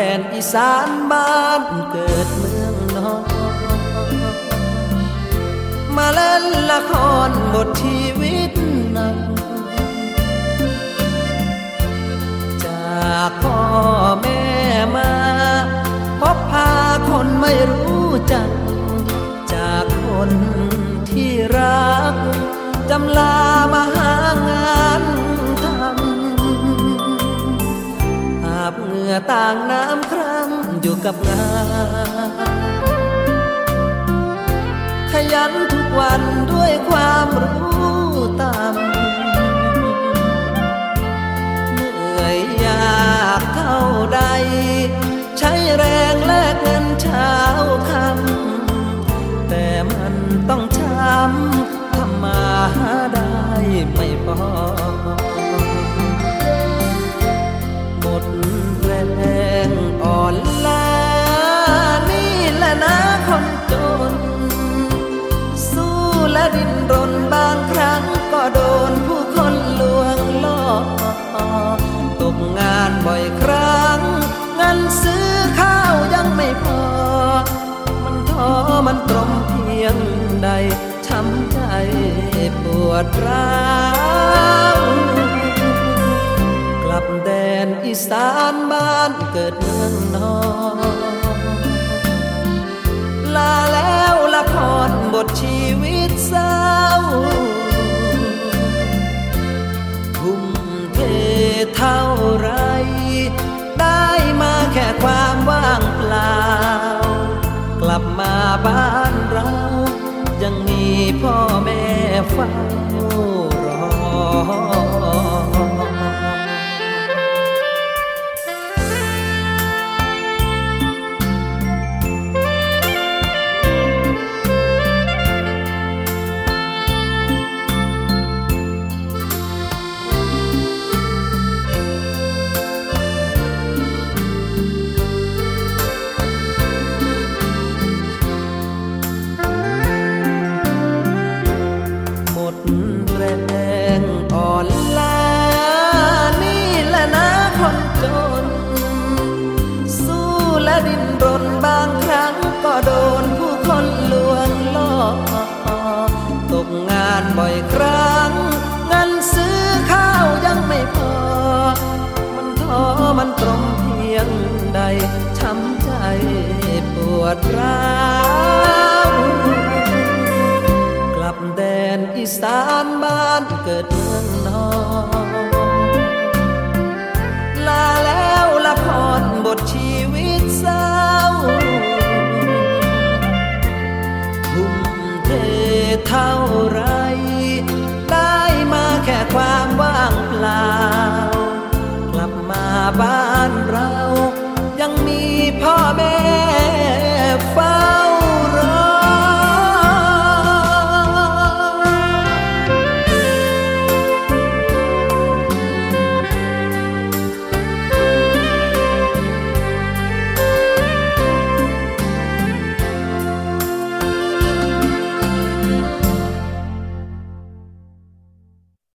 แดนอีสานบ้านเกิดเมืองนอนมาเล่นละครบทชีวิตนักจากพ่อแม่มาพบพาคนไม่รู้จัก จากคนที่รักจำลา บเหงื่อต่างน้ำครั้งอยู่กับงานขยันทุกวันด้วยความรู้ตามเหนื่อยยากเท่าใด ใช้แรงแลกเงินเช้าคำแต่มันต้องช้ำทำมาหาได้ไม่พอ ดิ้นรนบางครั้งก็โดนผู้คนลวงล่อตกงานบ่อยครั้งเงินซื้อข้าวยังไม่พอ มันท้อมันตรมเพียงใดช้ำใจปวดร้าวกลับแดนอีสานบ้านเกิดเมืองนอนลาแล้ว ละครบทชีวิตเศร้าคุ้มเทเท่าไร ได้มาแค่ความว่างเปล่า กลับมาบ้านเรา ยังมีพ่อแม่เฝ้า ดินรนบางครั้งก็โดนผู้คนลวงล่อตกงานบ่อยครั้งเงินซื้อข้าวยังไม่พอ มันท้อมันตรงเพียงใดช้ำใจปวดร้าวกลับแดนอีสานบ้านเกิดเมืองนอนลาแล้ว but you inside